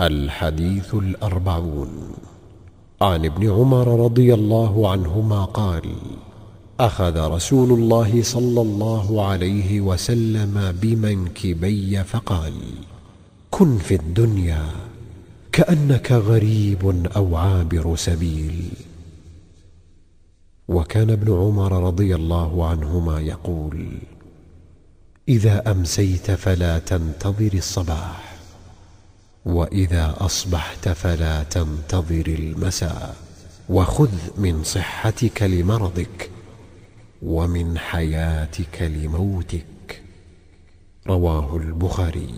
الحديث الأربعون. عن ابن عمر رضي الله عنهما قال أخذ رسول الله صلى الله عليه وسلم بمنكبي فقال كن في الدنيا كأنك غريب أو عابر سبيل. وكان ابن عمر رضي الله عنهما يقول إذا أمسيت فلا تنتظر الصباح. وإذا أصبحت فلا تنتظر المساء وخذ من صحتك لمرضك ومن حياتك لموتك. رواه البخاري.